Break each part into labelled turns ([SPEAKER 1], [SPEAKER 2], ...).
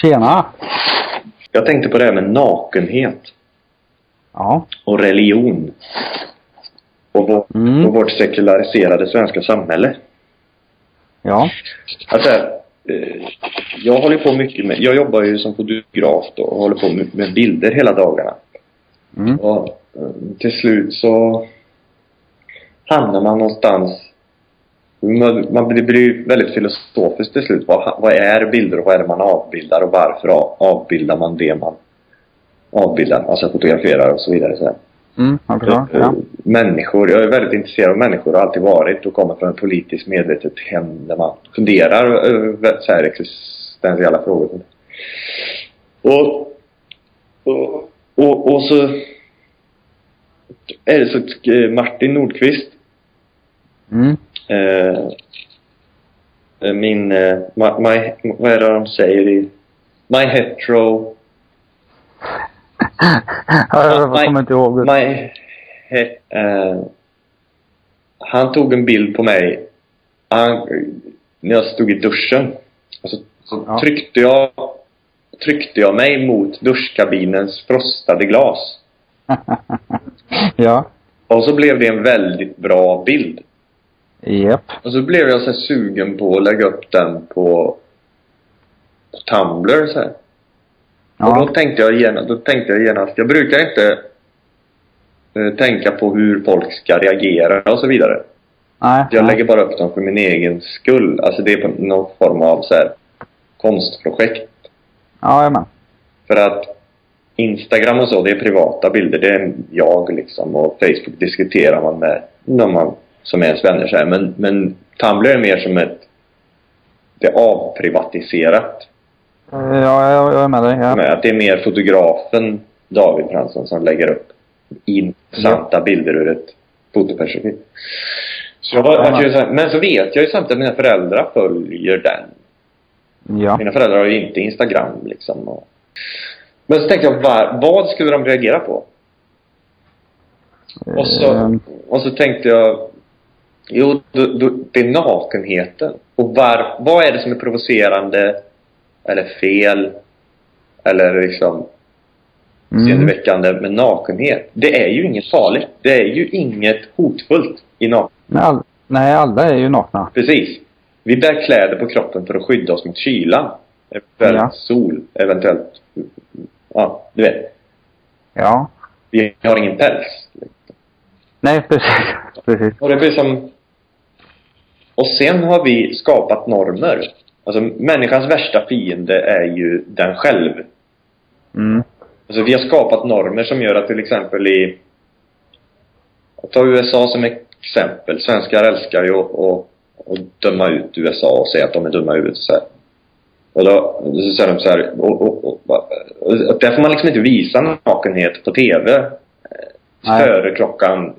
[SPEAKER 1] Tjena!
[SPEAKER 2] Jag tänkte på det här med nakenhet
[SPEAKER 1] Ja.
[SPEAKER 2] och religion. Och, vår,
[SPEAKER 1] Mm.
[SPEAKER 2] och vårt sekulariserade svenska samhälle.
[SPEAKER 1] Ja.
[SPEAKER 2] Alltså, jag håller på mycket med, jag jobbar ju som fotograf då och håller på med, med bilder hela dagarna.
[SPEAKER 1] Mm.
[SPEAKER 2] Och eh, till slut så hamnar man någonstans man, man blir, blir väldigt filosofiskt till slut. Vad, vad är bilder och vad är det man avbildar och varför av, avbildar man det man avbildar, alltså fotograferar och så vidare. Så här.
[SPEAKER 1] Mm, jag förstår. Ja.
[SPEAKER 2] Eh, Människor, jag är väldigt intresserad av människor och har alltid varit och kommer från ett politiskt medvetet hem där man funderar över så här existentiella frågor. Och, och, och, och så är det så att eh, Martin Nordqvist
[SPEAKER 1] Mm.
[SPEAKER 2] Eh, min, eh, my, my, vad är det de säger i My hetero
[SPEAKER 1] jag
[SPEAKER 2] nej.
[SPEAKER 1] kommer inte ihåg.
[SPEAKER 2] My, he, eh, han tog en bild på mig han, när jag stod i duschen. Och så, så
[SPEAKER 1] Ja.
[SPEAKER 2] tryckte, jag, tryckte jag mig mot duschkabinens frostade glas.
[SPEAKER 1] ja.
[SPEAKER 2] Och så blev det en väldigt bra bild.
[SPEAKER 1] Japp.
[SPEAKER 2] Och så blev jag så sugen på att lägga upp den på, på Tumblr så här. Och då
[SPEAKER 1] Ja.
[SPEAKER 2] tänkte jag genast, då tänkte jag genast, jag brukar inte eh, tänka på hur folk ska reagera och så vidare.
[SPEAKER 1] Nej.
[SPEAKER 2] Jag
[SPEAKER 1] nej.
[SPEAKER 2] lägger bara upp dem för min egen skull. Alltså det är någon form av så här konstprojekt.
[SPEAKER 1] Ja, jajamän.
[SPEAKER 2] För att Instagram och så, det är privata bilder. Det är jag liksom. Och Facebook diskuterar man med någon man, som är ens vänner så här. Men, men Tumblr är mer som ett... Det är avprivatiserat.
[SPEAKER 1] Eh, Ja, jag, jag är med dig. Ja.
[SPEAKER 2] Med att det är mer fotografen David Fransson som lägger upp intressanta bilder ur ett fotoperspektiv. Så jag var,
[SPEAKER 1] Ja.
[SPEAKER 2] här, men så vet jag ju samtidigt att mina föräldrar följer den.
[SPEAKER 1] Ja.
[SPEAKER 2] Mina föräldrar har ju inte Instagram liksom. Och... Men så tänkte jag, var, vad skulle de reagera på? Och så,
[SPEAKER 1] Eh,
[SPEAKER 2] och så tänkte jag, jo, då, då, det är nakenheten. Och var, vad är det som är provocerande eller fel eller liksom
[SPEAKER 1] mm.
[SPEAKER 2] uppseendeväckande med nakenhet? Det är ju inget farligt. Det är ju inget hotfullt i nakenhet.
[SPEAKER 1] Nej, alla är ju nakna.
[SPEAKER 2] Precis. Vi bär kläder på kroppen för att skydda oss mot kylan. Eventuellt
[SPEAKER 1] Ja.
[SPEAKER 2] sol, eventuellt... Ja, du vet.
[SPEAKER 1] Ja.
[SPEAKER 2] Vi har ingen päls.
[SPEAKER 1] Nej, precis. precis.
[SPEAKER 2] Och det blir som... Och sen har vi skapat normer. Alltså människans värsta fiende är ju den själv.
[SPEAKER 1] Mm.
[SPEAKER 2] Alltså vi har skapat normer som gör att till exempel i... Ta USA som exempel. Svenskar älskar ju att, att, att döma ut USA och säga att de är dumma i huvudet och så här. Och då så säger de så här, och, och, och, och, där får man liksom inte visa nakenhet på TV.
[SPEAKER 1] Nej.
[SPEAKER 2] Före klockan,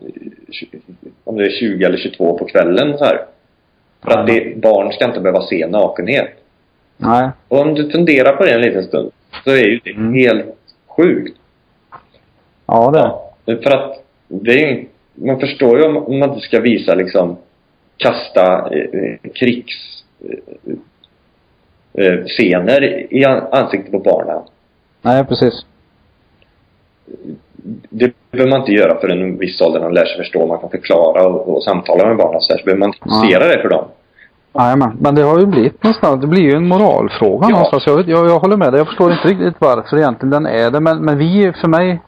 [SPEAKER 2] om det är 20 eller 22 på kvällen så här. För att det, barn ska inte behöva se nakenhet.
[SPEAKER 1] Nej.
[SPEAKER 2] Och om du funderar på det en liten stund så är ju det
[SPEAKER 1] Mm.
[SPEAKER 2] helt sjukt.
[SPEAKER 1] Ja, det.
[SPEAKER 2] För att det är man förstår ju om man inte ska visa liksom kasta eh, krigs eh, eh, i an- ansiktet på barnen.
[SPEAKER 1] Nej, precis.
[SPEAKER 2] Det behöver man inte göra förrän en viss ålder man lär sig förstå. Man kan förklara och, och samtala med barnen så, här, så behöver man inte
[SPEAKER 1] Ja.
[SPEAKER 2] det för dem.
[SPEAKER 1] Jajamän. Men det har ju blivit någonstans, det blir ju en moralfråga
[SPEAKER 2] Ja.
[SPEAKER 1] någonstans. Jag, jag, jag håller med dig. Jag förstår inte riktigt varför egentligen den är det. Men, men vi, för mig,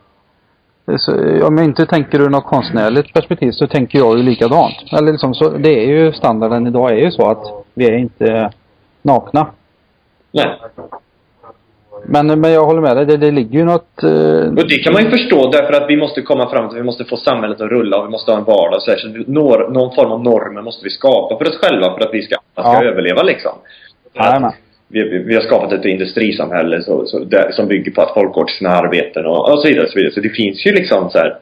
[SPEAKER 1] så, om jag inte tänker ur något konstnärligt perspektiv så tänker jag ju likadant. Eller liksom, så, det är ju standarden idag är ju så att vi är inte nakna.
[SPEAKER 2] Nej.
[SPEAKER 1] Men, men jag håller med dig. Det, det ligger ju något... Eh,
[SPEAKER 2] Och det kan man ju förstå därför att vi måste komma fram till, vi måste få samhället att rulla och vi måste ha en vardag så, här, så når, någon form av normer måste vi skapa för oss själva för att vi ska, ska
[SPEAKER 1] Ja.
[SPEAKER 2] överleva liksom. Att vi, vi, har skapat ett industrisamhälle så, så, där, som bygger på att folk går till sina arbeten och, och så vidare. Så, vidare. så det finns ju liksom så här,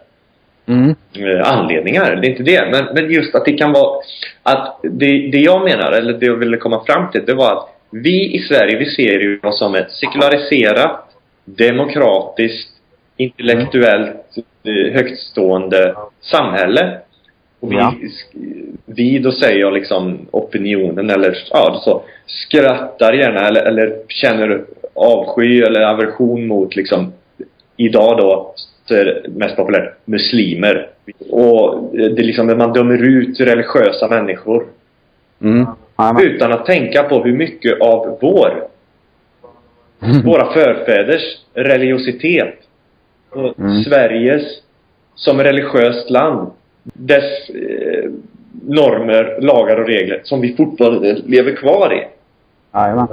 [SPEAKER 1] Mm.
[SPEAKER 2] eh, anledningar. Det är inte det. Men, men just att det kan vara... Att det, det jag menar, eller det jag ville komma fram till, det var att vi i Sverige, vi ser ju oss som ett sekulariserat, demokratiskt, intellektuellt, eh, högtstående samhälle. Och vi,
[SPEAKER 1] Ja.
[SPEAKER 2] vi, då säger jag liksom opinionen eller ja, så skrattar gärna eller, eller känner avsky eller aversion mot liksom idag då så är det mest populärt muslimer. Och det är liksom man dömer ut religiösa människor.
[SPEAKER 1] Mm. Jajamän.
[SPEAKER 2] Utan att tänka på hur mycket av vår, våra förfäders religiositet och
[SPEAKER 1] Mm.
[SPEAKER 2] Sveriges som religiöst land, dess eh, normer, lagar och regler som vi fortfarande lever kvar i.
[SPEAKER 1] Jajamän.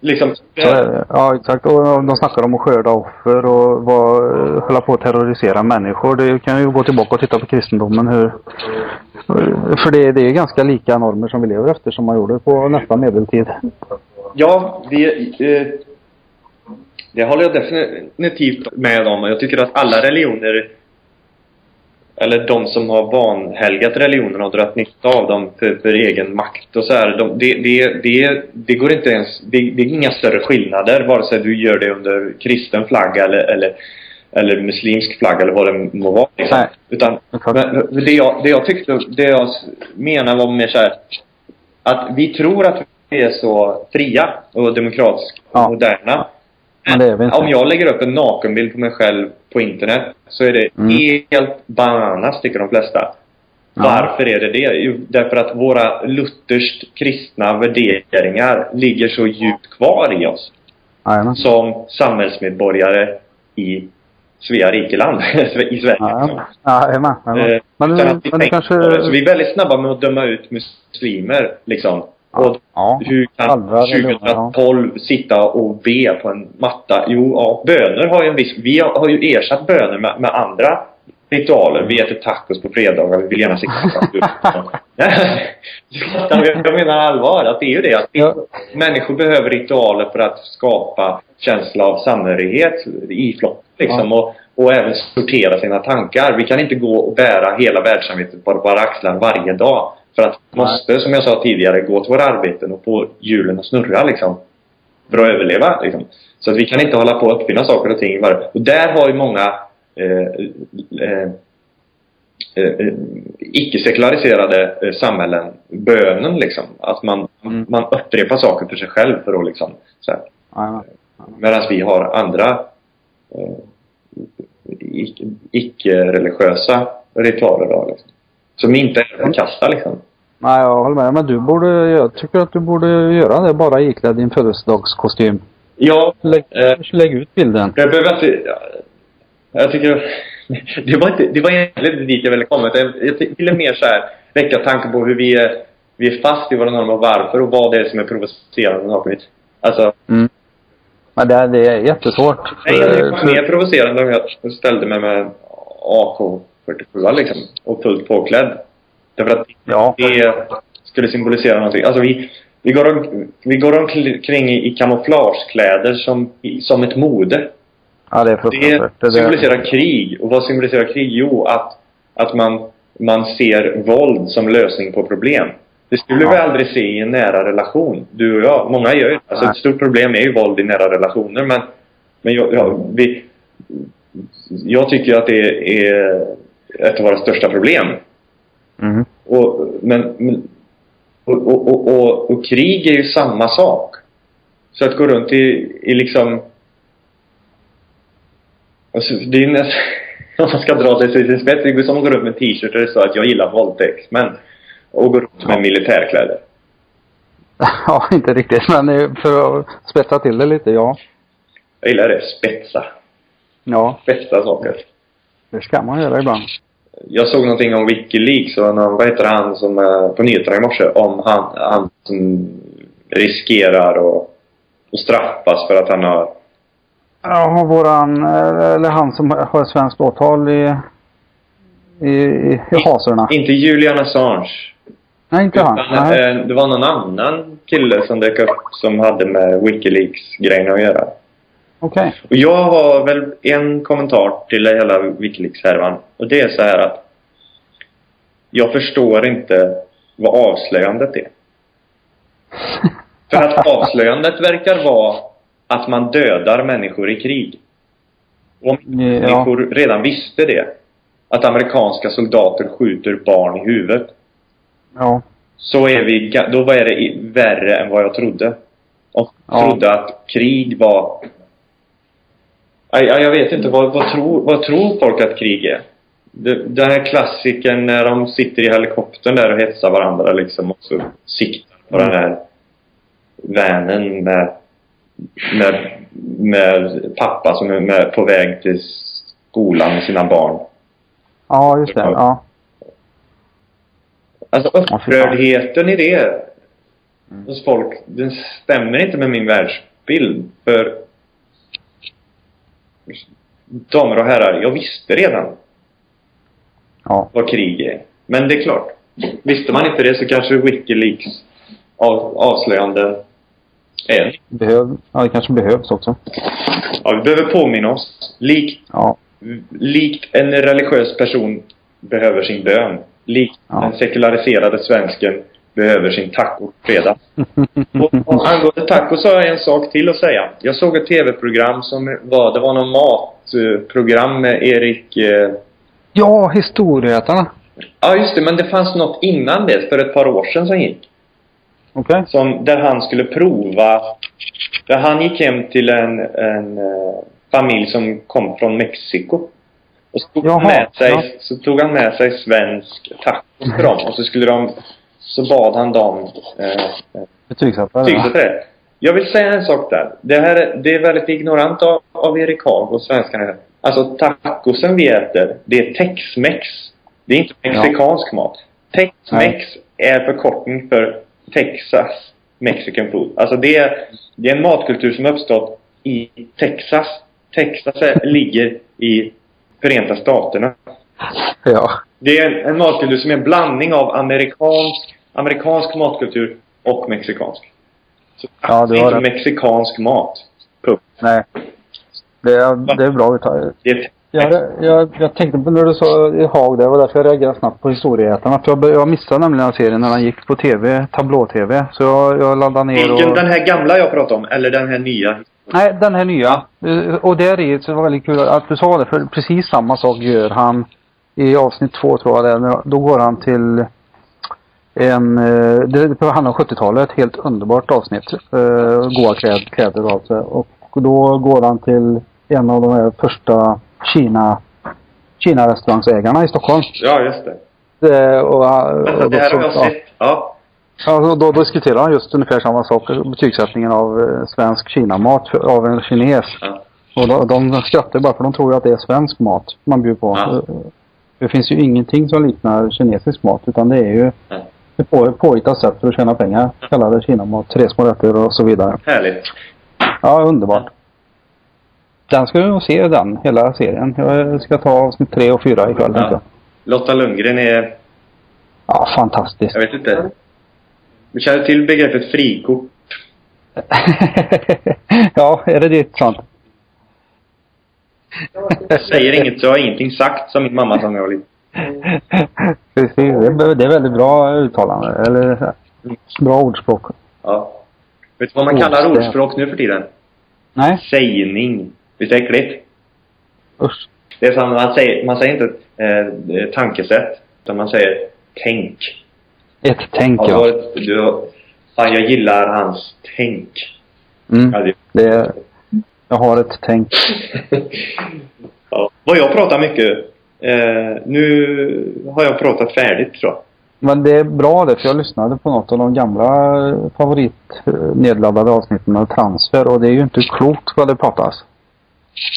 [SPEAKER 2] Liksom,
[SPEAKER 1] det. Ja, exakt. Och de snackar om att skörda offer och vad, hålla på att terrorisera människor. Det kan ju gå tillbaka och titta på kristendomen hur... För det, det är ganska lika normer som vi lever efter som man gjorde på nästan medeltid.
[SPEAKER 2] Ja, vi, eh, det håller jag definitivt med om. Jag tycker att alla religioner, eller de som har vanhelgat religionerna och dragit nytta av dem för, för egen makt och så här, de, det, det, det, det går inte ens, det, det är inga större skillnader vare sig du gör det under kristen flagga eller, eller, eller muslimsk flagga eller vad det må vara. Liksom. Utan men det jag, det jag tyckte, det jag menar var mer så här, att vi tror att vi är så fria och demokratiska och
[SPEAKER 1] Ja.
[SPEAKER 2] moderna.
[SPEAKER 1] Men.
[SPEAKER 2] Om jag lägger upp en nakenbild på mig själv på internet så är det
[SPEAKER 1] Mm.
[SPEAKER 2] helt bananas tycker de flesta.
[SPEAKER 1] Ja.
[SPEAKER 2] Varför är det det? Jo, därför att våra lutherskt kristna värderingar ligger så djupt kvar i oss.
[SPEAKER 1] Jajamän.
[SPEAKER 2] Som samhällsmedborgare i Svea rikeland. I Sverige.
[SPEAKER 1] Jajamän. Jajamän.
[SPEAKER 2] Eh,
[SPEAKER 1] Men, men det
[SPEAKER 2] tänker
[SPEAKER 1] kanske...
[SPEAKER 2] Så vi är väldigt snabba med att döma ut muslimer liksom. Och
[SPEAKER 1] Ja.
[SPEAKER 2] hur kan
[SPEAKER 1] Andra religioner, ja.
[SPEAKER 2] 2012 sitta och be på en matta? Jo, ja, böner har ju en viss... Vi har, har ju ersatt böner med, med andra ritualer. Vi äter tacos på fredagar, vi vill gärna sitta Jag menar allvar, att det är ju det. Att
[SPEAKER 1] Ja.
[SPEAKER 2] människor behöver ritualer för att skapa känsla av samhörighet i flock. Liksom, och, och även sortera sina tankar. Vi kan inte gå och bära hela världssamvetet på våra axlar varje dag. För att måste, som jag sa tidigare, gå till våra arbeten och få hjulen att snurra liksom. För att överleva liksom. Så att vi kan inte hålla på och uppfinna saker och ting. Och där har ju många eh, eh, eh, icke-sekulariserade eh, samhällen bönen liksom. Att man,
[SPEAKER 1] Mm.
[SPEAKER 2] man upprepar saker för sig själv för att liksom så här. Medan vi har andra eh, icke- icke-religiösa ritualer då liksom. Som inte är att kasta liksom.
[SPEAKER 1] Nej, jag håller med. Men du borde... Jag tycker att du borde göra det bara iklädd din födelsedagskostym.
[SPEAKER 2] Ja,
[SPEAKER 1] Lägg,
[SPEAKER 2] Eh.
[SPEAKER 1] lägg ut bilden.
[SPEAKER 2] jag behöver inte... ja, Jag tycker... Det var, inte, det var egentligen inte dit jag ville komma. Jag, jag ville mer så här väcka tanken på hur vi är, vi är fast i våra normer och varför och vad det är som är provocerande med nakenhet. Alltså,
[SPEAKER 1] Mm. Men det, det är jättesvårt.
[SPEAKER 2] nej, det
[SPEAKER 1] För-
[SPEAKER 2] var mer provocerande om jag ställde mig med en AK47 liksom och fullt påklädd. Därför att
[SPEAKER 1] Ja.
[SPEAKER 2] det skulle symbolisera någonting. Alltså vi, vi går, om, vi går omkring i, i kamouflagekläder som, i- som ett mode.
[SPEAKER 1] Ja, det är fruktansvärt. Det,
[SPEAKER 2] symboliserar krig. Och vad symboliserar krig? Jo, att, att man, man ser våld som lösning på problem. Det skulle
[SPEAKER 1] Ja.
[SPEAKER 2] vi aldrig se i en nära relation. Du och jag. Många gör ju. Alltså ett stort problem är ju våld i nära relationer. Men, men jag, jag, vi, jag tycker att det är ett av våra största problem.
[SPEAKER 1] Mm.
[SPEAKER 2] Och, men, men, och, och, och, och, krig är ju samma sak. Så att gå runt i, i liksom... Alltså, det är nästan... Om man ska dra det till sin spets, det är som att gå runt med t-shirt där det står att jag gillar våldtäktsmän. Och gå runt med militärkläder.
[SPEAKER 1] Ja, inte riktigt. Men för att spetsa till det lite, ja.
[SPEAKER 2] Jag gillar det. Spetsa.
[SPEAKER 1] Ja,
[SPEAKER 2] Spetsa saker.
[SPEAKER 1] Det ska man göra ibland.
[SPEAKER 2] Jag såg någonting om Wikileaks och någon, vad heter han som, eh, på nyheterna i morse, om han, han som riskerar att, att straffas för att han har
[SPEAKER 1] Ja, våran, eh, eller han som har ett svenskt åtal i, i, i, i hasorna.
[SPEAKER 2] Inte Julian Assange.
[SPEAKER 1] Nej, inte han. Nej.
[SPEAKER 2] eh, det var någon annan kille som dök upp som hade med Wikileaks-grejen att göra.
[SPEAKER 1] Okej.
[SPEAKER 2] Och jag har väl en kommentar till hela Wikileaks-härvan. Och det är så här att jag förstår inte vad avslöjandet är. För att avslöjandet verkar vara att man dödar människor i krig. Och om
[SPEAKER 1] Ja.
[SPEAKER 2] människor redan visste det, att amerikanska soldater skjuter barn i huvudet,
[SPEAKER 1] Ja.
[SPEAKER 2] så är vi, då var det värre än vad jag trodde. Och
[SPEAKER 1] Ja.
[SPEAKER 2] trodde att krig var... Jag, jag vet inte. Vad, vad, tror, vad tror folk att krig är? Den här klassiken när de sitter i helikoptern där och hetsar varandra liksom och så siktar på den här vanen med, med, med pappa som är med, på väg till skolan med sina barn.
[SPEAKER 1] Ja, just det. Ja.
[SPEAKER 2] Alltså upprördheten i det hos folk, den stämmer inte med min världsbild. För damer och herrar, jag visste redan
[SPEAKER 1] Ja.
[SPEAKER 2] vad krig är. Men det är klart, visste man inte det så kanske Wikileaks av, avslöjande är
[SPEAKER 1] Behöv, ja, det kanske behövs också.
[SPEAKER 2] Ja, vi behöver påminna oss. Likt,
[SPEAKER 1] Ja.
[SPEAKER 2] likt en religiös person behöver sin bön. Likt
[SPEAKER 1] Ja.
[SPEAKER 2] den sekulariserade svensken behöver sin tacofredag. Och, och angående tacos har jag en sak till att säga. Jag såg ett tv-program som var, det var någon matprogram med Erik... Eh,
[SPEAKER 1] ja, historieätarna.
[SPEAKER 2] ja just det, men det fanns något innan det, för ett par år sedan som gick.
[SPEAKER 1] Okej.
[SPEAKER 2] Som, där han skulle prova... Där han gick hem till en, en eh, familj som kom från Mexiko. Och så tog, han
[SPEAKER 1] Jaha,
[SPEAKER 2] med sig,
[SPEAKER 1] ja.
[SPEAKER 2] så tog han med sig svensk tacos till dem. Och så skulle de... Så bad han dem eh, betygsätta det. Jag vill säga en sak där. Det här är- det är väldigt ignorant av, av Erik Haag och svenskarna. Alltså tacosen vi äter, det är Tex-Mex. Det är inte mexikansk mat. Tex-Mex är förkortning för Texas Mexican food. Alltså det är, det är en matkultur som uppstått i Texas. Texas är, ligger i Förenta Staterna.
[SPEAKER 1] Ja.
[SPEAKER 2] Det är en, en matkultur som är en blandning av amerikansk, amerikansk matkultur och mexikansk. Så
[SPEAKER 1] Ja,
[SPEAKER 2] det
[SPEAKER 1] du
[SPEAKER 2] är
[SPEAKER 1] har
[SPEAKER 2] inte
[SPEAKER 1] rätt.
[SPEAKER 2] mexikansk mat. Punkt.
[SPEAKER 1] Nej. Det är, det är bra uttalat.
[SPEAKER 2] Det
[SPEAKER 1] Jag, jag, jag tänkte på när du sa Haag, det var därför jag reagerade snabbt på historieätarna. För jag, jag missade nämligen serien när den gick på TV, tablå-TV. Så jag, jag laddade ner
[SPEAKER 2] Vilken,
[SPEAKER 1] och...
[SPEAKER 2] den här gamla jag pratade om, eller den här nya?
[SPEAKER 1] Nej, den här nya. Eh, Och där i så var det väldigt kul att du sa det, för precis samma sak gör han i avsnitt två tror jag det Då går han till en, eh, det handlar om 70-talet, helt underbart avsnitt. Eh, goa kläd, kläder det. Och då går han till en av de här första Kina, Kina-restaurangsägarna i Stockholm.
[SPEAKER 2] Ja, just det.
[SPEAKER 1] Det, och, och,
[SPEAKER 2] Alltså,
[SPEAKER 1] och
[SPEAKER 2] det
[SPEAKER 1] då,
[SPEAKER 2] här har jag
[SPEAKER 1] ja.
[SPEAKER 2] sett. Ja.
[SPEAKER 1] Ja, då, då diskuterar han just ungefär samma sak. Betygssättningen av eh, svensk Kinamat av en kines.
[SPEAKER 2] ja.
[SPEAKER 1] Och de, de skrattar bara för de tror ju att det är svensk mat man bjuder på.
[SPEAKER 2] Ja.
[SPEAKER 1] Eh, Det finns ju ingenting som liknar kinesisk mat utan det är ju
[SPEAKER 2] Ja.
[SPEAKER 1] På, påhittat sätt för att tjäna pengar. Kallar det kinamat, tre små rätter och så vidare.
[SPEAKER 2] Härligt.
[SPEAKER 1] Ja, underbart. Den ska du nog se den, hela serien. Jag ska ta avsnitt tre och fyra ikväll.
[SPEAKER 2] Ja. Lotta Lundgren är,
[SPEAKER 1] ja, fantastiskt.
[SPEAKER 2] jag vet inte. Du känner till begreppet frikort?
[SPEAKER 1] ja, är det ditt sånt?
[SPEAKER 2] Jag säger inget, så jag har ingenting sagt, som min mamma sa när jag var liten.
[SPEAKER 1] Precis, det är, väldigt bra uttalande. Eller bra ordspråk.
[SPEAKER 2] Ja. Vet du vad man kallar
[SPEAKER 1] Ordstäv.
[SPEAKER 2] ordspråk nu för tiden?
[SPEAKER 1] Nej,
[SPEAKER 2] Sägning. Visst är det äckligt?
[SPEAKER 1] usch.
[SPEAKER 2] Det är som man säger, man säger inte eh, tankesätt, utan man säger tänk.
[SPEAKER 1] Ett tänk,
[SPEAKER 2] Ja. Alltså, du, fan, jag gillar hans tänk.
[SPEAKER 1] Mm.
[SPEAKER 2] Ja, det,
[SPEAKER 1] Det jag har ett tänk.
[SPEAKER 2] ja. Vad jag pratar mycket. Eh, nu har jag pratat färdigt tror jag.
[SPEAKER 1] Men det är bra det, för jag lyssnade på något av de gamla favoritnedladdade avsnitten av Transfer och det är ju inte klokt vad det pratas.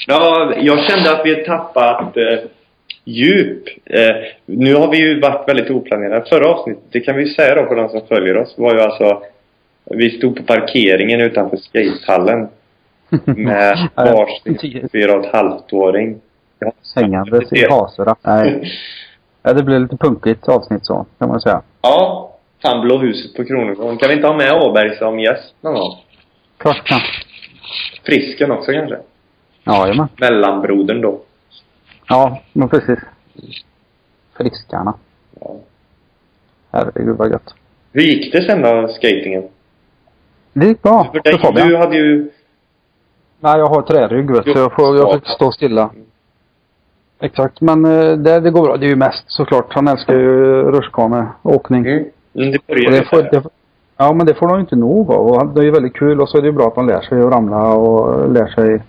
[SPEAKER 2] Ja, jag kände att vi har tappat eh, djup. Eh, nu har vi ju varit väldigt oplanerade. Förra avsnittet, det kan vi säga då för de som följer oss, var ju alltså vi stod på parkeringen utanför skatehallen med varsin fyra och ett halvt-åring. Ja,
[SPEAKER 1] Hängandes i hasorna. Nej. Ja, det blev lite punkigt avsnitt så, kan man säga.
[SPEAKER 2] Ja, fan Blå huset på Kronogården. Kan vi inte ha med Åberg som gäst någon gång?
[SPEAKER 1] Klart kan.
[SPEAKER 2] Frisken också kanske?
[SPEAKER 1] Jajamän.
[SPEAKER 2] Mellanbrodern då.
[SPEAKER 1] Ja, men precis. Friskarna.
[SPEAKER 2] Ja.
[SPEAKER 1] Herregud vad gött.
[SPEAKER 2] Hur gick det sen då, skatingen?
[SPEAKER 1] Det gick bra
[SPEAKER 2] För dig, du hade ju...
[SPEAKER 1] Nej, jag har trärygg vet du. Jag får, jag får stå stilla. Exakt, men eh, det, det går bra. Det är ju mest såklart. Han älskar ju rutschkaneåkning.
[SPEAKER 2] Mm. Mm, det
[SPEAKER 1] Och
[SPEAKER 2] började
[SPEAKER 1] det får, det, Ja, men det får de ju inte nog av. Och det är ju väldigt kul och så är det ju bra att de lär sig att ramla och lär sig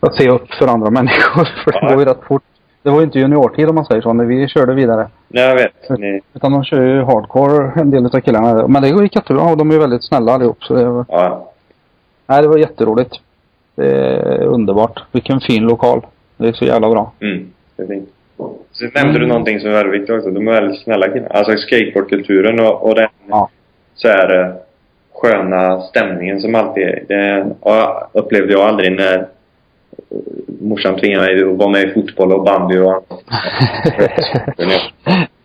[SPEAKER 1] att se upp för andra människor. För det
[SPEAKER 2] Ja.
[SPEAKER 1] går ju rätt fort. Det var ju inte juniortid om man säger så, när vi körde vidare.
[SPEAKER 2] Nej, jag vet. Ni,
[SPEAKER 1] Utan de kör ju hardcore, en del av killarna. Men det gick jättebra och de är ju väldigt snälla allihop. Så det var,
[SPEAKER 2] ja.
[SPEAKER 1] nej, det var jätteroligt. Det är underbart. Vilken fin lokal. Det är så jävla bra.
[SPEAKER 2] Mm. Fint. Så nämnde du någonting som är väldigt viktigt också. De är väldigt snälla killar. Alltså skateboardkulturen och, och den
[SPEAKER 1] Ja.
[SPEAKER 2] så här eh, sköna stämningen som alltid är. Det ja, upplevde jag aldrig när eh, morsan tvingade mig att vara med i fotboll och bandy och annat.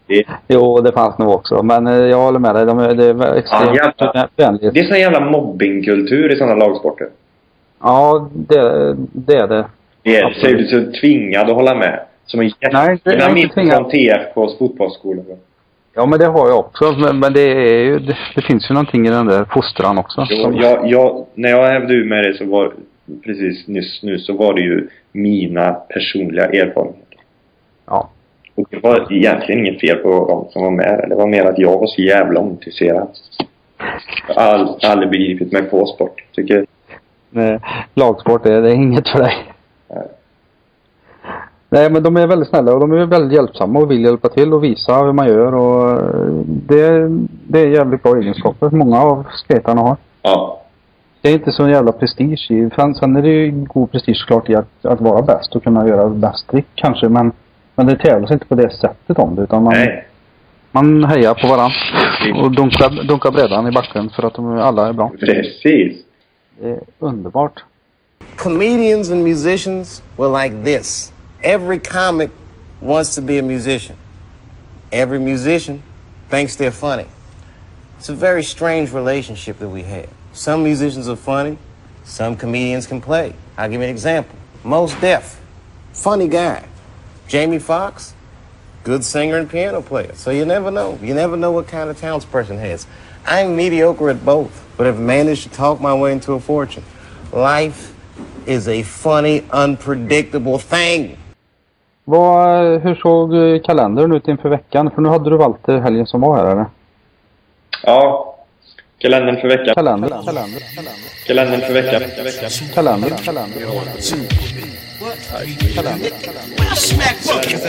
[SPEAKER 2] Det,
[SPEAKER 1] jo, det fanns nog också. Men eh, jag håller med dig. De det är extremt
[SPEAKER 2] jävlar.
[SPEAKER 1] vänligt.
[SPEAKER 2] det är sån jävla mobbingkultur i sådana lagsporter.
[SPEAKER 1] Ja, det, det är det.
[SPEAKER 2] Det är, så är
[SPEAKER 1] Absolut.
[SPEAKER 2] du så tvingad att hålla med. Som en
[SPEAKER 1] Nej, det är
[SPEAKER 2] mitt
[SPEAKER 1] tvingad.
[SPEAKER 2] från TFKs fotbollsskola.
[SPEAKER 1] Ja, men det har jag också. Men, men det är ju, det, det finns ju någonting i den där fostran också.
[SPEAKER 2] Jo,
[SPEAKER 1] som-
[SPEAKER 2] jag, jag, när jag hävde ur med det så var precis nyss nu så var det ju mina personliga erfarenheter.
[SPEAKER 1] Ja.
[SPEAKER 2] Och det var egentligen inget fel på dem som var med. Det var mer att jag var så jävla ointresserad. Jag har all, aldrig begripit mig på sport. Tycker
[SPEAKER 1] Eh, Lagsport, det, det är inget för dig.
[SPEAKER 2] Nej.
[SPEAKER 1] Nej, men de är väldigt snälla och de är väldigt hjälpsamma och vill hjälpa till och visa hur man gör och eh, det, det är jävligt bra egenskaper många av skaterna har.
[SPEAKER 2] Ja.
[SPEAKER 1] Det är inte så jävla prestige i. Sen, sen är det ju god prestige klart i att, att vara bäst och kunna göra bäst trick kanske men, men det tävlas inte på det sättet om det utan man,
[SPEAKER 2] Nej.
[SPEAKER 1] man hejar på varandra och dunkar, dunkar brädan i backen för att de alla är bra.
[SPEAKER 2] Precis.
[SPEAKER 1] Det är underbart.
[SPEAKER 3] comedians and musicians were like this. Every comic wants to be a musician. Every musician thinks they're funny. It's a very strange relationship that we have. Some musicians are funny, some comedians can play. I'll give you an example. Most Def, funny guy. Jamie Foxx, good singer and piano player. So you never know. You never know what kind of talents person has. I'm mediocre at both, but have managed to talk my way into a fortune. Life is a funny, unpredictable thing.
[SPEAKER 1] Vad, hur såg eh, kalendern ut inför veckan? För nu hade du valt eh, helgen som var här eller?
[SPEAKER 2] Ja. Kalendern för veckan.
[SPEAKER 1] Kalender, kalender,
[SPEAKER 2] Kalendern för veckan.
[SPEAKER 1] kalender, kalender.
[SPEAKER 4] Smack buckets,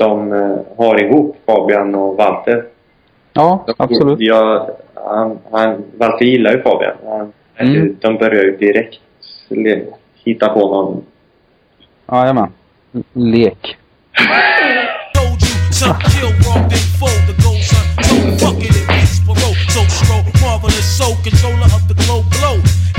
[SPEAKER 2] de eh, har ihop, Fabian och Walter.
[SPEAKER 1] Ja, absolut.
[SPEAKER 2] Jag, han, han, Walter gillar ju Fabian. Han,
[SPEAKER 1] Mm.
[SPEAKER 2] De börjar ju direkt le- hitta på någon...
[SPEAKER 1] Jajamän. Lek.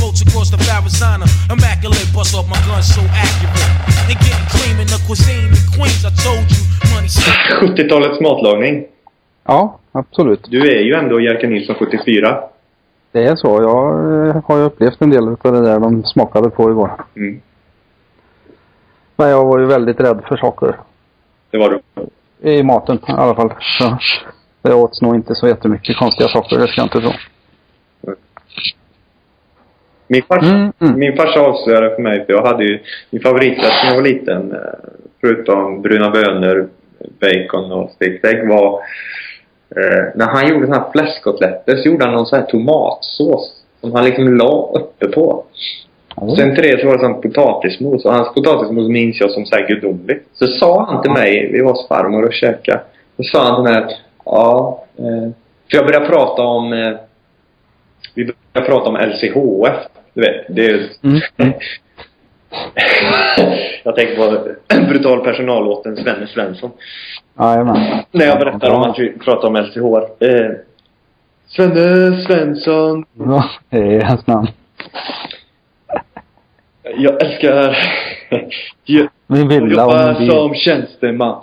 [SPEAKER 5] boats across the Farazana. Immaculate, bust off my gun so accurate. And getting cream in the cuisine in Queens, I told you. Money
[SPEAKER 2] 70-talets matlagning.
[SPEAKER 1] Ja, absolut.
[SPEAKER 2] Du är ju ändå Jerker Nilsson 74.
[SPEAKER 1] Det är så. Jag eh, har ju upplevt en del av det där de smakade på igår.
[SPEAKER 2] Mm.
[SPEAKER 1] Men jag var ju väldigt rädd för saker.
[SPEAKER 2] Det var du.
[SPEAKER 1] I maten i alla fall. Så det åts nog inte så jättemycket konstiga saker, det ska jag inte tro.
[SPEAKER 2] Min farsa,
[SPEAKER 1] Mm, mm.
[SPEAKER 2] min farsa avslöjade för mig, för jag hade ju min favoriträtt när jag var liten, eh, förutom bruna bönor, bacon och stekt ägg var eh, när han gjorde såna här fläskkotletter så gjorde han någon sån här tomatsås som han liksom la uppe på.
[SPEAKER 1] Ja.
[SPEAKER 2] Sen till det så var det sån potatismos och hans potatismos minns jag som så här gudomligt. Så sa han till mig, vi var hos farmor och käkade. Då sa han till mig att, ja, eh, för jag började prata om, eh, vi började prata om LCHF. Du vet, det är
[SPEAKER 1] Mm, mm.
[SPEAKER 2] jag tänker på brutal personallåten Svenne Svensson.
[SPEAKER 1] Jajamän.
[SPEAKER 2] När jag berättar om att vi pratar om LCHF. Eh, Svenne Svensson.
[SPEAKER 1] Ja, det är hans namn.
[SPEAKER 2] Jag älskar...
[SPEAKER 1] Min villa och min bil.
[SPEAKER 2] som tjänsteman.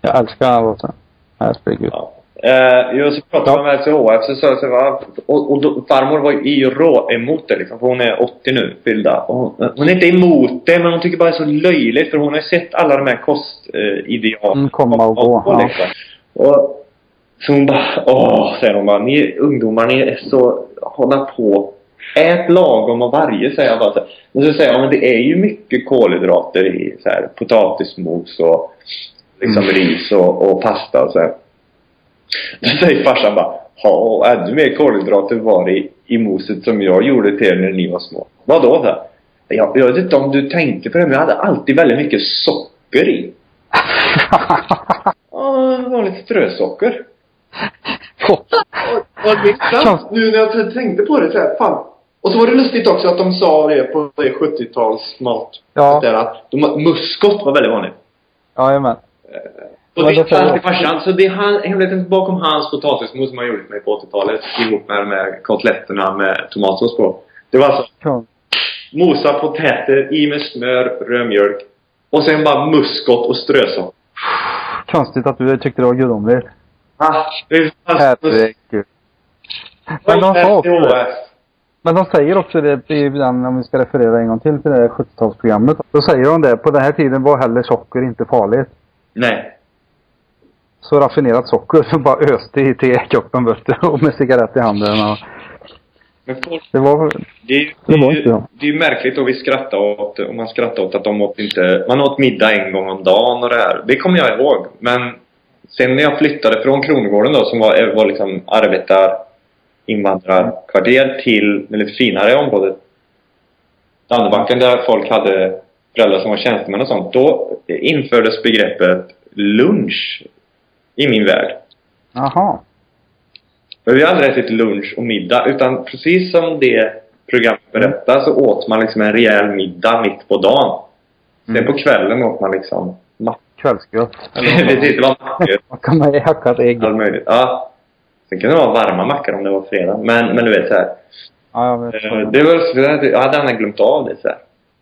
[SPEAKER 1] Jag älskar den låten. Herregud.
[SPEAKER 2] Ja. Eh, jag så pratade med LCHF så sa jag va? och, och då, farmor var ju rå emot det liksom, för hon är 80 nu, fyllda. Och hon, hon är inte emot det, men hon tycker bara det är så löjligt för hon har ju sett alla de här kostidealen.
[SPEAKER 1] Mm, komma och gå, ja.
[SPEAKER 2] liksom. Och så hon bara, åh, säger hon bara, ni ungdomar, ni är så, hålla på. Ät lagom av varje, säger jag bara så. Men så säger jag, men det är ju mycket kolhydrater i så här, potatismos och liksom
[SPEAKER 1] Mm.
[SPEAKER 2] ris och, och pasta och så här. Då säger farsan bara, ännu mer kolhydrater var i, i moset som jag gjorde till er när ni var små. Vadå? Så här? Jag, jag vet inte om du tänkte på det, men jag hade alltid väldigt mycket socker i. Ja, vanligt strösocker. Och det är sant, nu när jag tänkte på det så här, fan. Och så var det lustigt också att de sa det på det 70-talsmat.
[SPEAKER 1] Ja.
[SPEAKER 2] Där att de, muskot var väldigt vanligt.
[SPEAKER 1] Jajamän.
[SPEAKER 2] Och
[SPEAKER 1] Ja,
[SPEAKER 2] det är alltid farsan. Så det är han, hemligheten bakom hans potatismos som han gjorde till mig på 80-talet. Ihop med de här kotletterna med tomatsås på. Det var alltså
[SPEAKER 1] Kung.
[SPEAKER 2] mosa potäter i med smör, rödmjölk. Och sen bara muskot och strösocker.
[SPEAKER 1] Konstigt att du tyckte det var gudomligt.
[SPEAKER 2] Ah,
[SPEAKER 1] Herregud. Men de sa också. Men de säger också det i den, om vi ska referera en gång till till det här 70-talsprogrammet. Då säger de det, på den här tiden var heller socker inte farligt.
[SPEAKER 2] Nej.
[SPEAKER 1] Så raffinerat socker som bara öste i tekoppen vet du, och med cigarett i handen och
[SPEAKER 2] folk,
[SPEAKER 1] det var
[SPEAKER 2] det, är,
[SPEAKER 1] Det var
[SPEAKER 2] det,
[SPEAKER 1] inte jag.
[SPEAKER 2] det är ju märkligt och vi skrattar åt, om man skrattar åt att de åt inte, man åt middag en gång om dagen och det här. Det kommer jag ihåg. Men sen när jag flyttade från Kronogården då, som var, var liksom arbetar invandrarkvarter till det lite finare området. Dannebacken där folk hade föräldrar som var tjänstemän och sånt. Då infördes begreppet lunch i min värld.
[SPEAKER 1] Jaha.
[SPEAKER 2] Men vi har aldrig ätit lunch och middag utan precis som det programmet berättar så åt man liksom en rejäl middag mitt på dagen. Sen
[SPEAKER 1] Mm.
[SPEAKER 2] på kvällen åt man liksom mackor.
[SPEAKER 1] Kvällsgött.
[SPEAKER 2] Precis, det var mackor.
[SPEAKER 1] Man kan man hackat ägg.
[SPEAKER 2] Allt möjligt. Ja. Sen kunde det vara varma mackor om det var fredag. Men, men du vet så här.
[SPEAKER 1] Ja, jag vet.
[SPEAKER 2] eh, Det var jag hade annars glömt av det så här.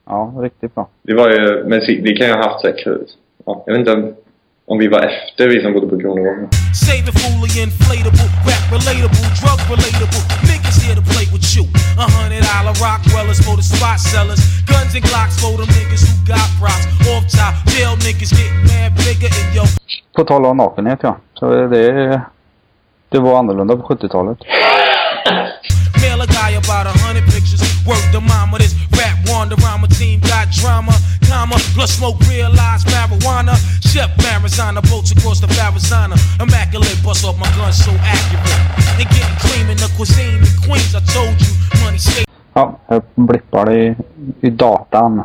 [SPEAKER 1] Ja, riktigt bra.
[SPEAKER 2] Det var ju, men vi kan ju ha haft så här kul. Ja, jag vet inte om, vi var efter vi som bodde på Kronogården.
[SPEAKER 1] På tal om nakenhet ja. Så det, det var annorlunda på 70-talet.
[SPEAKER 5] Mail a guy about a hundred pictures. Work the mama, this rap Wanderama team got drama. Comma, plus smoke realized marijuana. Chef Marizana, boats across the Farazana. Immaculate, bust off my gun so accurate. And getting cream in the cuisine in Queens, I told you. Money stay
[SPEAKER 1] Ja, jag blippar det i, i datan.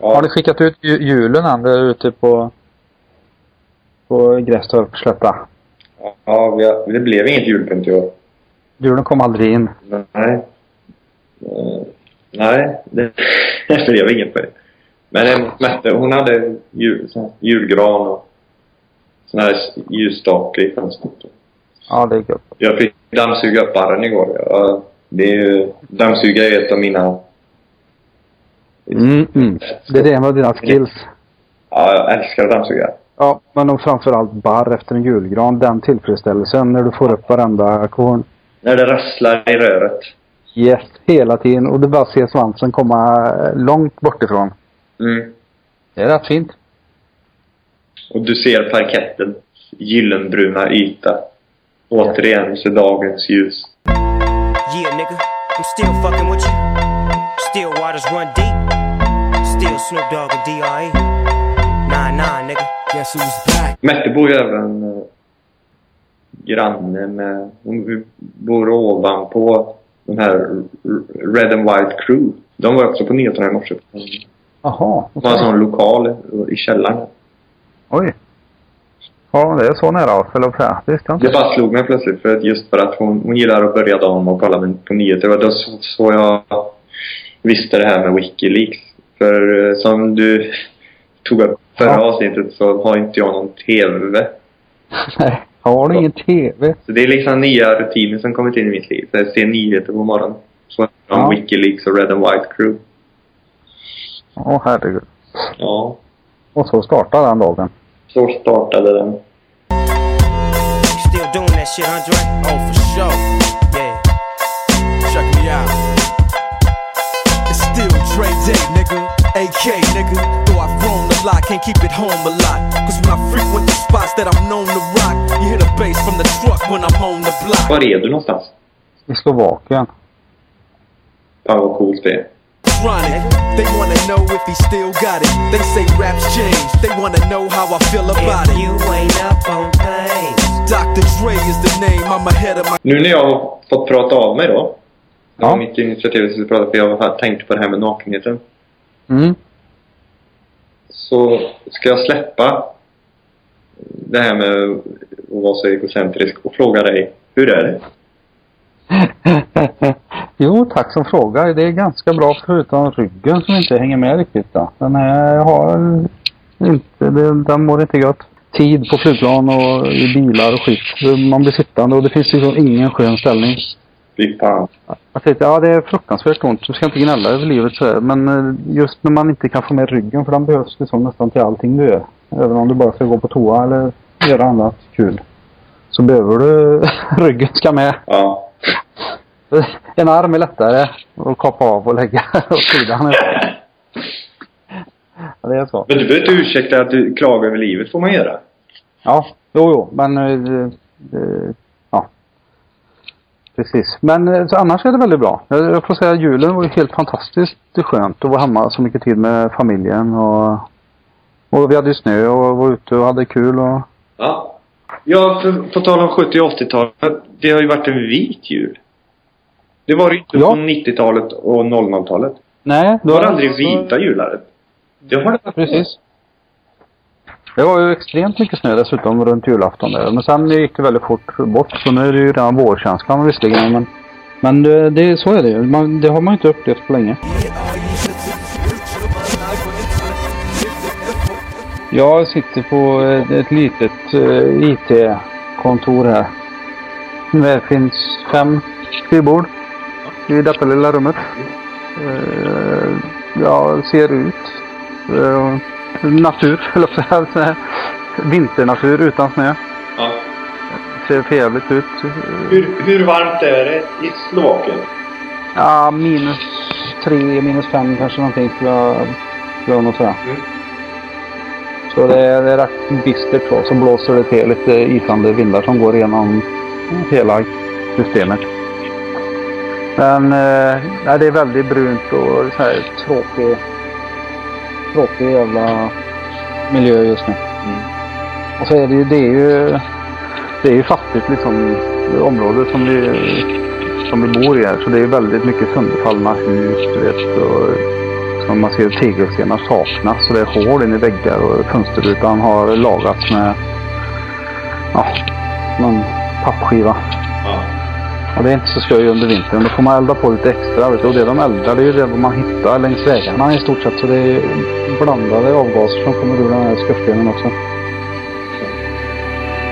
[SPEAKER 2] Ja.
[SPEAKER 1] Har du skickat ut ju- julen än där ute på på Grästorp slätta?
[SPEAKER 2] Ja, det blev inget julpynt i år.
[SPEAKER 1] Julen kom aldrig in.
[SPEAKER 2] Nej. Nej, det, det blev inget på det. Men eh, Mette, hon hade jul, julgran och sån här ljusstake i fönstret.
[SPEAKER 1] Ja, det är gött.
[SPEAKER 2] Jag fick dammsuga upp barren igår. Ja, det är ju, dammsuga är ett av mina...
[SPEAKER 1] Mm, mm. Det är en av dina skills.
[SPEAKER 2] Ja, jag älskar att dammsuga.
[SPEAKER 1] Ja, men och framförallt barr efter en julgran. Den tillfredsställelsen när du får upp varenda korn.
[SPEAKER 2] När det rasslar i röret.
[SPEAKER 1] Yes, hela tiden. Och du bara ser svansen komma eh, långt bortifrån.
[SPEAKER 2] Mm.
[SPEAKER 1] Det är rätt fint.
[SPEAKER 2] Och du ser parkettens gyllenbruna yta. Återigen ser dagens ljus.
[SPEAKER 6] Yeah, nigga, I'm still fucking with you. Still waters run deep. Still Snoop Dogg and D.R.E. Nah, nah, nigga. Guess who's back?
[SPEAKER 2] Mette bor ju även eh, granne med... Hon bor ovanpå den här Red and White Crew. De var också på nyheterna i morse.
[SPEAKER 1] Jaha.
[SPEAKER 2] Det var en sån lokal i källaren.
[SPEAKER 1] Oj. Ja, det är så nära eller vad säga. Det visste jag
[SPEAKER 2] Det
[SPEAKER 1] inte.
[SPEAKER 2] bara slog mig plötsligt för att just för att hon, hon gillar att börja dagen med att kolla på nyheter. Det var då så, så jag visste det här med Wikileaks. För eh, som du tog upp förra
[SPEAKER 1] Ja.
[SPEAKER 2] avsnittet så har inte jag någon TV.
[SPEAKER 1] Nej. Har du ingen TV?
[SPEAKER 2] Så det är liksom nya rutiner som kommit in i mitt liv. Så jag ser nyheter på morgonen. Så om
[SPEAKER 1] Ja.
[SPEAKER 2] Wikileaks och Red and White Crew.
[SPEAKER 1] Åh herregud.
[SPEAKER 2] Ja.
[SPEAKER 1] Och så startar den dagen.
[SPEAKER 2] Så startade den.
[SPEAKER 6] Still doing that shit, Andre?
[SPEAKER 4] Oh, for sure.
[SPEAKER 6] Yeah.
[SPEAKER 4] Check me out. It's still Dre Day, nigga. AK, nigga. Though I've grown a lot, can't keep it home a lot. Cause when I frequent the spots that I'm known to rock, you hear the bass from the truck when I'm on the block.
[SPEAKER 2] Var är du någonstans?
[SPEAKER 1] I Slovakien.
[SPEAKER 2] Fan vad coolt det är.
[SPEAKER 4] Chronic. They wanna know if he still got it. They say raps change. They wanna know how I feel about it.
[SPEAKER 6] you ain't up on things.
[SPEAKER 4] Dr. Dre is the name. I'm ahead of my.
[SPEAKER 2] Nu när jag har fått prata av mig då. Det var
[SPEAKER 1] Ja.
[SPEAKER 2] mitt initiativ att jag skulle prata för jag har tänkt på det här med nakenheten.
[SPEAKER 1] Mm.
[SPEAKER 2] Så ska jag släppa det här med att vara så egocentrisk och fråga dig. Hur är det?
[SPEAKER 1] jo, tack som frågar. Det är ganska bra förutom ryggen som inte hänger med riktigt. Då. Den här har inte, den mår inte gott. Tid på flygplan och i bilar och skit. Man blir sittande och det finns liksom ingen skön ställning.
[SPEAKER 2] Fy fan.
[SPEAKER 1] Jag tänkte, ja det är fruktansvärt ont. Du ska inte gnälla över livet så. Men eh, just när man inte kan få med ryggen, för den behövs liksom nästan till allting du gör. Även om du bara ska gå på toa eller göra annat kul. Så behöver du ryggen ska med.
[SPEAKER 2] Ja.
[SPEAKER 1] En arm är lättare att kapa av och lägga åt sidan. Ja, det är så.
[SPEAKER 2] Men du behöver inte ursäkta att du klagar över livet får man göra.
[SPEAKER 1] Ja, jo, jo, men... eh, eh. Precis. Men eh, så annars är det väldigt bra. Jag, jag får säga julen var ju helt fantastiskt skönt att vara hemma så mycket tid med familjen och... Och vi hade ju snö och var ute och hade kul och...
[SPEAKER 2] Ja. Ja, för, på tal om 70 och 80-talet. Det har ju varit en vit jul. Det var det ju inte
[SPEAKER 1] Ja.
[SPEAKER 2] på 90-talet och 00-talet.
[SPEAKER 1] Nej,
[SPEAKER 2] Det var aldrig vita jular. Det har det varit.
[SPEAKER 1] Precis. Det var ju extremt mycket snö dessutom runt julafton där. Men sen gick det väldigt fort bort. Så nu är det ju redan vårkänslan visserligen. Men, men det, det, så är det ju. Man, det har man ju inte upplevt på länge. Jag sitter på ett, litet eh, IT-kontor här. Det finns fem skrivbord i detta lilla rummet. Eh, jag ser ut. Eh, Natur, eller så här, så här. Vinternatur utan snö.
[SPEAKER 2] Ja.
[SPEAKER 1] Ser förjävligt ut.
[SPEAKER 2] Hur, hur varmt är det i Slovakien?
[SPEAKER 1] Ja, minus tre, minus fem kanske någonting skulle jag, skulle jag nog säga.
[SPEAKER 2] Mm.
[SPEAKER 1] Så det är, det är rätt bistert så. Så blåser det till lite isande vindar som går igenom hela systemet. Men eh, det är väldigt brunt och så här tråkig, tråkig jävla miljö just nu. Och så är det ju, det är ju, det är ju fattigt liksom, det område som vi, som vi bor i här. Så det är väldigt mycket sönderfallna hus, du vet. Och, som man ser tegelstenar saknas. Så det är hål in i väggar och fönsterrutan har lagats med, ja, någon pappskiva.
[SPEAKER 2] Ja.
[SPEAKER 1] Och det är inte så skoj under vintern. Då får man elda på lite extra. Vet du? Och det de eldar det är ju det man hittar längs vägarna i stort sett. Så det är blandade avgaser som kommer ur den här skorstenen också.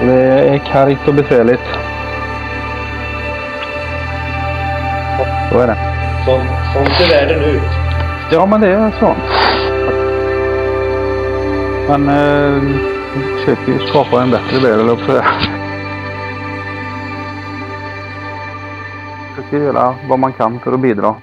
[SPEAKER 1] Och det är kargt och besvärligt. Så är det.
[SPEAKER 2] Sånt, sånt ser världen ut.
[SPEAKER 1] Ja, men det är så. Men eh, vi försöker ju skapa en bättre värld, eller också. Försöker göra vad man kan för att bidra.